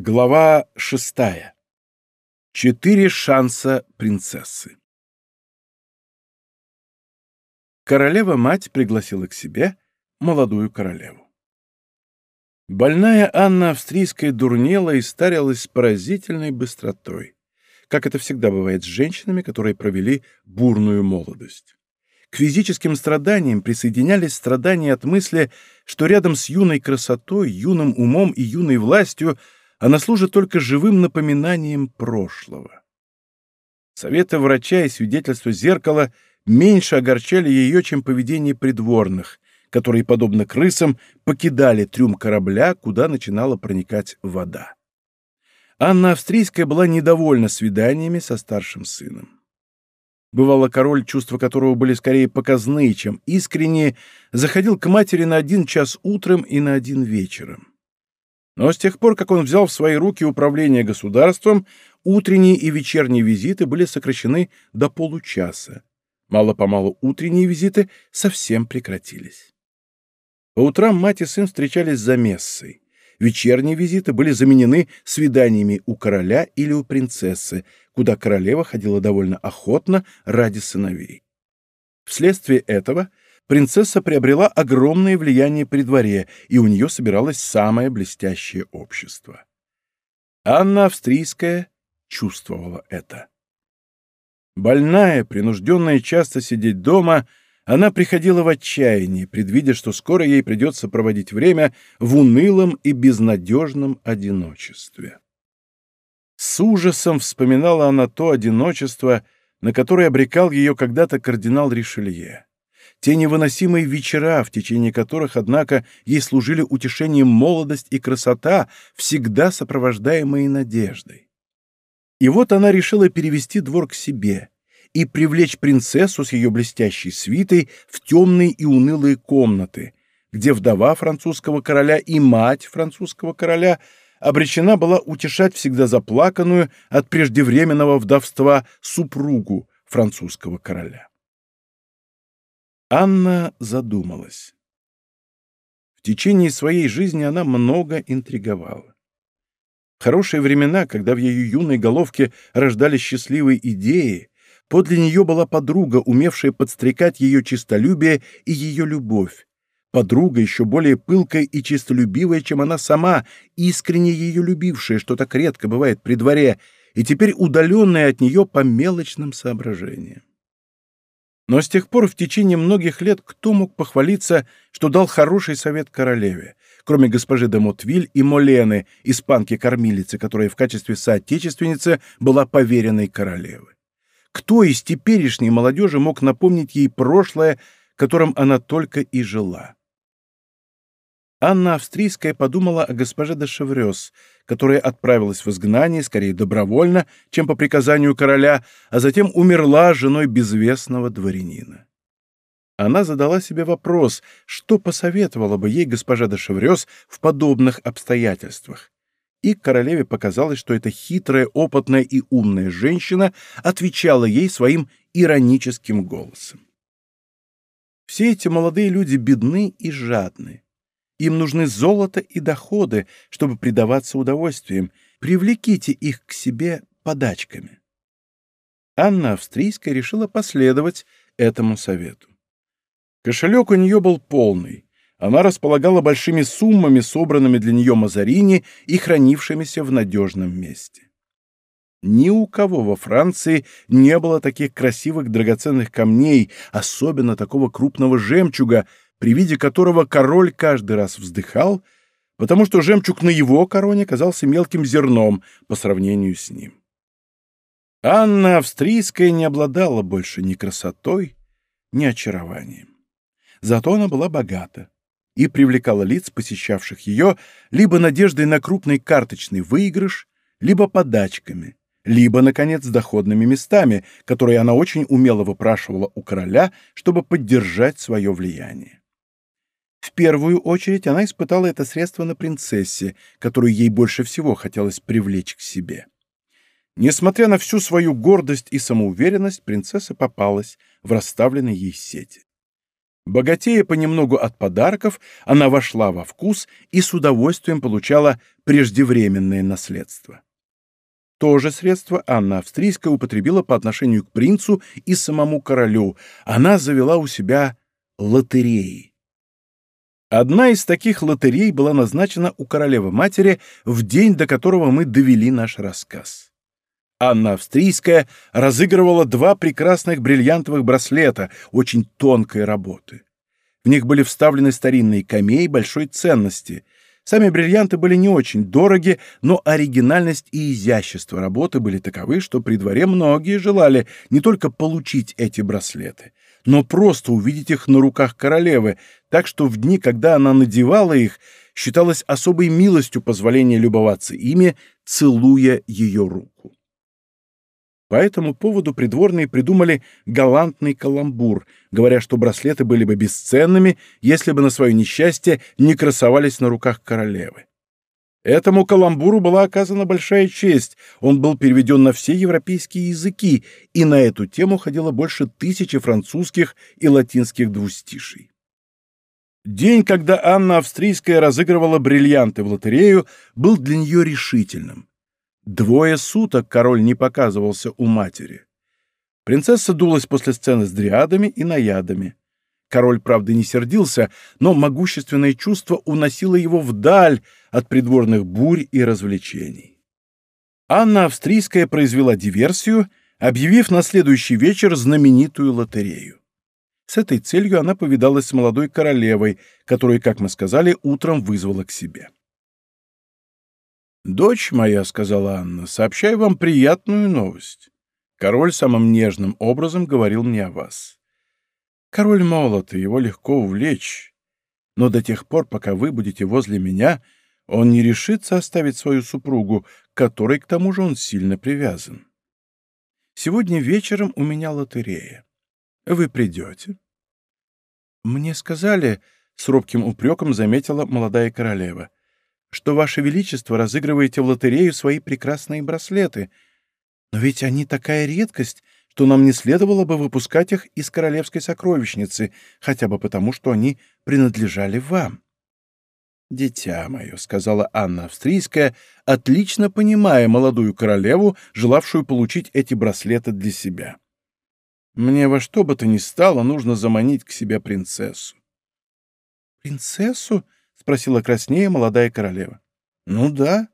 Глава шестая. Четыре шанса принцессы. Королева-мать пригласила к себе молодую королеву. Больная Анна Австрийская дурнела и старилась с поразительной быстротой, как это всегда бывает с женщинами, которые провели бурную молодость. К физическим страданиям присоединялись страдания от мысли, что рядом с юной красотой, юным умом и юной властью – она служит только живым напоминанием прошлого. Советы врача и свидетельства зеркала меньше огорчали ее, чем поведение придворных, которые, подобно крысам, покидали трюм корабля, куда начинала проникать вода. Анна Австрийская была недовольна свиданиями со старшим сыном. Бывало, король, чувства которого были скорее показные, чем искренние, заходил к матери на один час утром и на один вечером. Но с тех пор, как он взял в свои руки управление государством, утренние и вечерние визиты были сокращены до получаса. Мало-помалу утренние визиты совсем прекратились. По утрам мать и сын встречались за мессой. Вечерние визиты были заменены свиданиями у короля или у принцессы, куда королева ходила довольно охотно ради сыновей. Вследствие этого принцесса приобрела огромное влияние при дворе, и у нее собиралось самое блестящее общество. Анна Австрийская чувствовала это. Больная, принужденная часто сидеть дома, она приходила в отчаяние, предвидя, что скоро ей придется проводить время в унылом и безнадежном одиночестве. С ужасом вспоминала она то одиночество, на которое обрекал ее когда-то кардинал Ришелье те невыносимые вечера, в течение которых, однако, ей служили утешением молодость и красота, всегда сопровождаемые надеждой. И вот она решила перевести двор к себе и привлечь принцессу с ее блестящей свитой в темные и унылые комнаты, где вдова французского короля и мать французского короля обречена была утешать всегда заплаканную от преждевременного вдовства супругу французского короля. Анна задумалась. В течение своей жизни она много интриговала. хорошие времена, когда в ее юной головке рождались счастливые идеи, подле нее была подруга, умевшая подстрекать ее честолюбие и ее любовь. Подруга, еще более пылкая и честолюбивая, чем она сама, искренне ее любившая, что так редко бывает при дворе, и теперь удаленная от нее по мелочным соображениям. Но с тех пор в течение многих лет кто мог похвалиться, что дал хороший совет королеве, кроме госпожи де Мотвиль и Молены, испанки-кормилицы, которая в качестве соотечественницы была поверенной королевы? Кто из теперешней молодежи мог напомнить ей прошлое, которым она только и жила? Анна Австрийская подумала о госпоже де Шеврёс, которая отправилась в изгнание, скорее добровольно, чем по приказанию короля, а затем умерла женой безвестного дворянина. Она задала себе вопрос, что посоветовала бы ей госпожа де Шеврёс в подобных обстоятельствах. И королеве показалось, что эта хитрая, опытная и умная женщина отвечала ей своим ироническим голосом. Все эти молодые люди бедны и жадны. Им нужны золото и доходы, чтобы предаваться удовольствиям. Привлеките их к себе подачками. Анна Австрийская решила последовать этому совету. Кошелек у нее был полный. Она располагала большими суммами, собранными для нее Мазарини и хранившимися в надежном месте. Ни у кого во Франции не было таких красивых драгоценных камней, особенно такого крупного жемчуга, при виде которого король каждый раз вздыхал, потому что жемчуг на его короне казался мелким зерном по сравнению с ним. Анна Австрийская не обладала больше ни красотой, ни очарованием. Зато она была богата и привлекала лиц, посещавших ее, либо надеждой на крупный карточный выигрыш, либо подачками, либо, наконец, доходными местами, которые она очень умело выпрашивала у короля, чтобы поддержать свое влияние. В первую очередь она испытала это средство на принцессе, которую ей больше всего хотелось привлечь к себе. Несмотря на всю свою гордость и самоуверенность, принцесса попалась в расставленные ей сети. Богатея понемногу от подарков, она вошла во вкус и с удовольствием получала преждевременное наследство. То же средство Анна Австрийская употребила по отношению к принцу и самому королю. Она завела у себя лотереи. Одна из таких лотерей была назначена у королевы-матери в день, до которого мы довели наш рассказ. Анна Австрийская разыгрывала два прекрасных бриллиантовых браслета очень тонкой работы. В них были вставлены старинные камеи большой ценности. Сами бриллианты были не очень дороги, но оригинальность и изящество работы были таковы, что при дворе многие желали не только получить эти браслеты, но просто увидеть их на руках королевы, так что в дни, когда она надевала их, считалось особой милостью позволения любоваться ими, целуя ее руку. По этому поводу придворные придумали галантный каламбур, говоря, что браслеты были бы бесценными, если бы на свое несчастье не красовались на руках королевы. Этому каламбуру была оказана большая честь, он был переведен на все европейские языки, и на эту тему ходило больше тысячи французских и латинских двустиший. День, когда Анна Австрийская разыгрывала бриллианты в лотерею, был для нее решительным. Двое суток король не показывался у матери. Принцесса дулась после сцены с дриадами и наядами. Король, правда, не сердился, но могущественное чувство уносило его вдаль от придворных бурь и развлечений. Анна Австрийская произвела диверсию, объявив на следующий вечер знаменитую лотерею. С этой целью она повидалась с молодой королевой, которую, как мы сказали, утром вызвала к себе. «Дочь моя», — сказала Анна, — «сообщаю вам приятную новость. Король самым нежным образом говорил мне о вас. Король молод, и его легко увлечь. Но до тех пор, пока вы будете возле меня, он не решится оставить свою супругу, которой, к тому же, он сильно привязан. Сегодня вечером у меня лотерея. Вы придете?» «Мне сказали», — с робким упреком заметила молодая королева, — что, Ваше Величество, разыгрываете в лотерею свои прекрасные браслеты. Но ведь они такая редкость, что нам не следовало бы выпускать их из королевской сокровищницы, хотя бы потому, что они принадлежали вам. «Дитя мое», — сказала Анна Австрийская, отлично понимая молодую королеву, желавшую получить эти браслеты для себя. «Мне во что бы то ни стало нужно заманить к себе принцессу». «Принцессу?» спросила краснее молодая королева. «Ну да.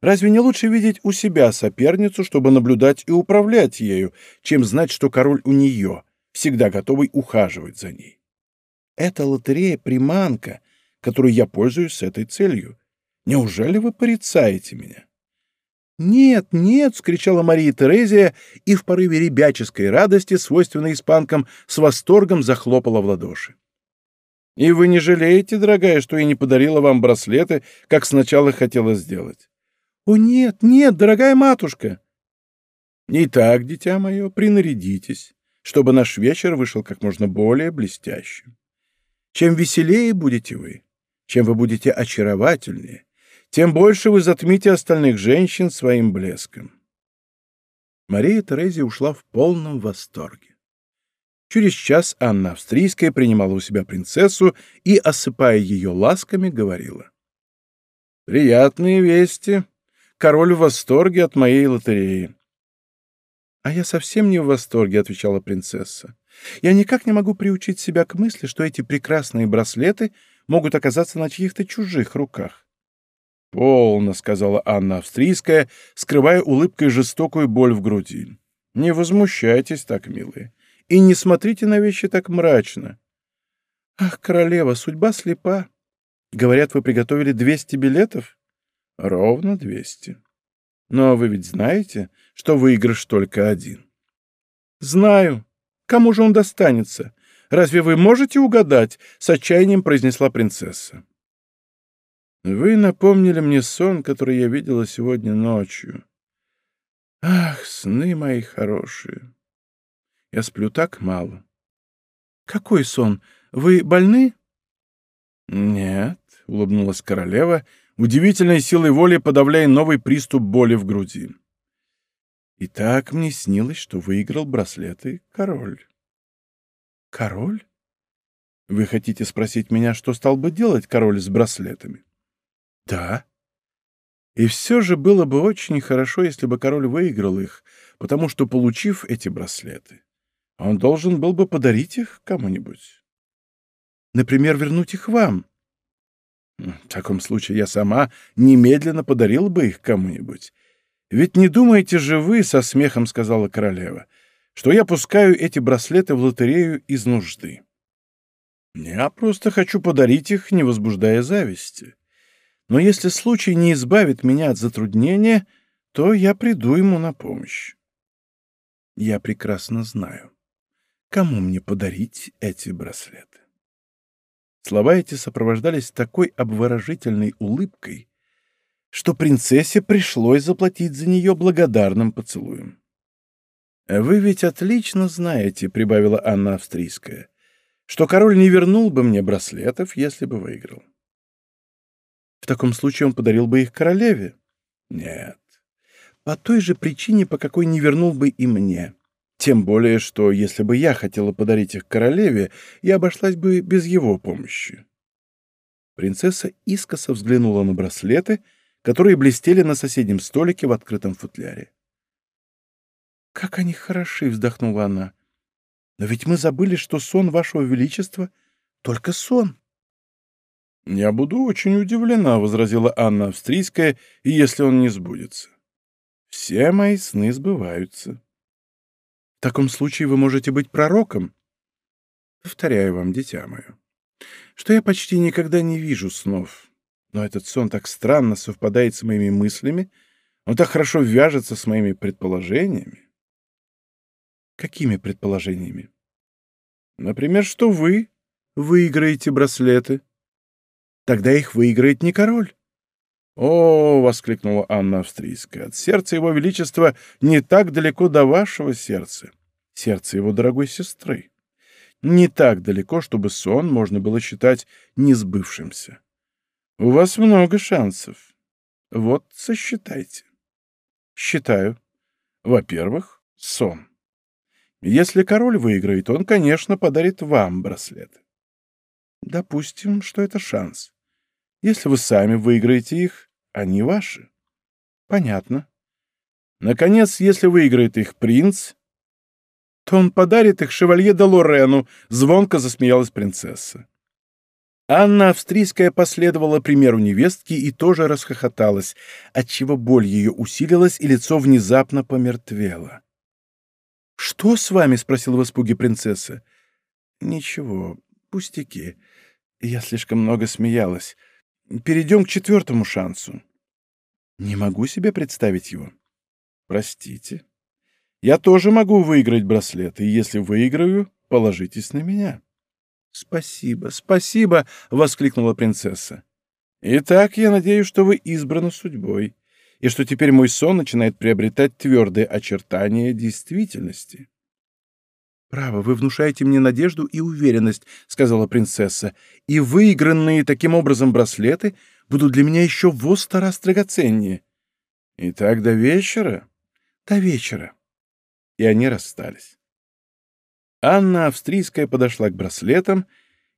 Разве не лучше видеть у себя соперницу, чтобы наблюдать и управлять ею, чем знать, что король у нее, всегда готовый ухаживать за ней? Это лотерея — приманка, которой я пользуюсь с этой целью. Неужели вы порицаете меня?» «Нет, нет!» — вскричала Мария Терезия и в порыве ребяческой радости, свойственной испанкам, с восторгом захлопала в ладоши. И вы не жалеете, дорогая, что я не подарила вам браслеты, как сначала хотела сделать? О, нет, нет, дорогая матушка. Итак, дитя мое, принарядитесь, чтобы наш вечер вышел как можно более блестящим. Чем веселее будете вы, чем вы будете очаровательнее, тем больше вы затмите остальных женщин своим блеском. Мария Терезия ушла в полном восторге. Через час Анна Австрийская принимала у себя принцессу и, осыпая ее ласками, говорила. «Приятные вести. Король в восторге от моей лотереи». «А я совсем не в восторге», — отвечала принцесса. «Я никак не могу приучить себя к мысли, что эти прекрасные браслеты могут оказаться на чьих-то чужих руках». «Полно», — сказала Анна Австрийская, скрывая улыбкой жестокую боль в груди. «Не возмущайтесь так, милые. И не смотрите на вещи так мрачно. Ах, королева, судьба слепа. Говорят, вы приготовили 200 билетов? Ровно 200. Но вы ведь знаете, что выигрыш только один. Знаю. Кому же он достанется? Разве вы можете угадать? С отчаянием произнесла принцесса. Вы напомнили мне сон, который я видела сегодня ночью. Ах, сны мои хорошие. Я сплю так мало. Какой сон? Вы больны? Нет, улыбнулась королева, удивительной силой воли подавляя новый приступ боли в груди. И так мне снилось, что выиграл браслеты король. Король? Вы хотите спросить меня, что стал бы делать король с браслетами? Да. И все же было бы очень хорошо, если бы король выиграл их, потому что, получив эти браслеты, он должен был бы подарить их кому-нибудь. Например, вернуть их вам. В таком случае я сама немедленно подарила бы их кому-нибудь. Ведь не думаете же вы, — со смехом сказала королева, — что я пускаю эти браслеты в лотерею из нужды. Я просто хочу подарить их, не возбуждая зависти. Но если случай не избавит меня от затруднения, то я приду ему на помощь. Я прекрасно знаю, кому мне подарить эти браслеты. Слова эти сопровождались такой обворожительной улыбкой, что принцессе пришлось заплатить за нее благодарным поцелуем. «Вы ведь отлично знаете», — прибавила Анна Австрийская, «что король не вернул бы мне браслетов, если бы выиграл». «В таком случае он подарил бы их королеве?» «Нет, по той же причине, по какой не вернул бы и мне. Тем более, что если бы я хотела подарить их королеве, я обошлась бы без его помощи». Принцесса искоса взглянула на браслеты — которые блестели на соседнем столике в открытом футляре. «Как они хороши!» — вздохнула она. «Но ведь мы забыли, что сон Вашего Величества — только сон». «Я буду очень удивлена», — возразила Анна Австрийская, — «и если он не сбудется. Все мои сны сбываются». «В таком случае вы можете быть пророком?» «Повторяю вам, дитя мое, что я почти никогда не вижу снов, но этот сон так странно совпадает с моими мыслями, он так хорошо вяжется с моими предположениями. Какими предположениями? Например, что вы выиграете браслеты. Тогда их выиграет не король. «О!» — воскликнула Анна Австрийская. «От сердца его величества не так далеко до вашего сердца, сердца его дорогой сестры. Не так далеко, чтобы сон можно было считать несбывшимся. У вас много шансов. Вот сосчитайте. Считаю. Во-первых, сон. Если король выиграет, он, конечно, подарит вам браслет. Допустим, что это шанс. Если вы сами выиграете их, они ваши. Понятно. Наконец, если выиграет их принц, то он подарит их шевалье де Лорену, звонко засмеялась принцесса. Анна Австрийская последовала примеру невестки и тоже расхохоталась, отчего боль ее усилилась и лицо внезапно помертвело. «Что с вами?» — спросила в испуге принцесса. «Ничего, пустяки. Я слишком много смеялась. Перейдем к четвертому шансу». «Не могу себе представить его». «Простите. Я тоже могу выиграть браслет, и если выиграю, положитесь на меня». «Спасибо, спасибо!» — воскликнула принцесса. «Итак, я надеюсь, что вы избраны судьбой, и что теперь мой сон начинает приобретать твердые очертания действительности». «Право, вы внушаете мне надежду и уверенность», — сказала принцесса, «и выигранные таким образом браслеты будут для меня еще в сто раз драгоценнее». «Итак, до вечера?» «До вечера». И они расстались. Анна Австрийская подошла к браслетам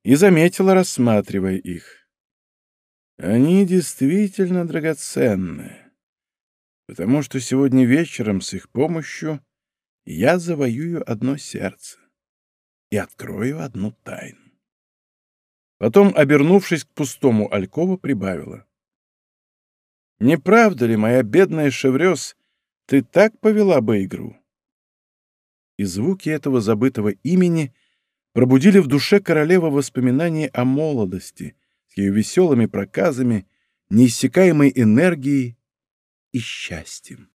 и заметила, рассматривая их. Они действительно драгоценны, потому что сегодня вечером с их помощью я завоюю одно сердце и открою одну тайну. Потом, обернувшись к пустому Алькову, прибавила. «Не правда ли, моя бедная Шеврёс, ты так повела бы игру?» и звуки этого забытого имени пробудили в душе королевы воспоминания о молодости с ее веселыми проказами, неиссякаемой энергией и счастьем.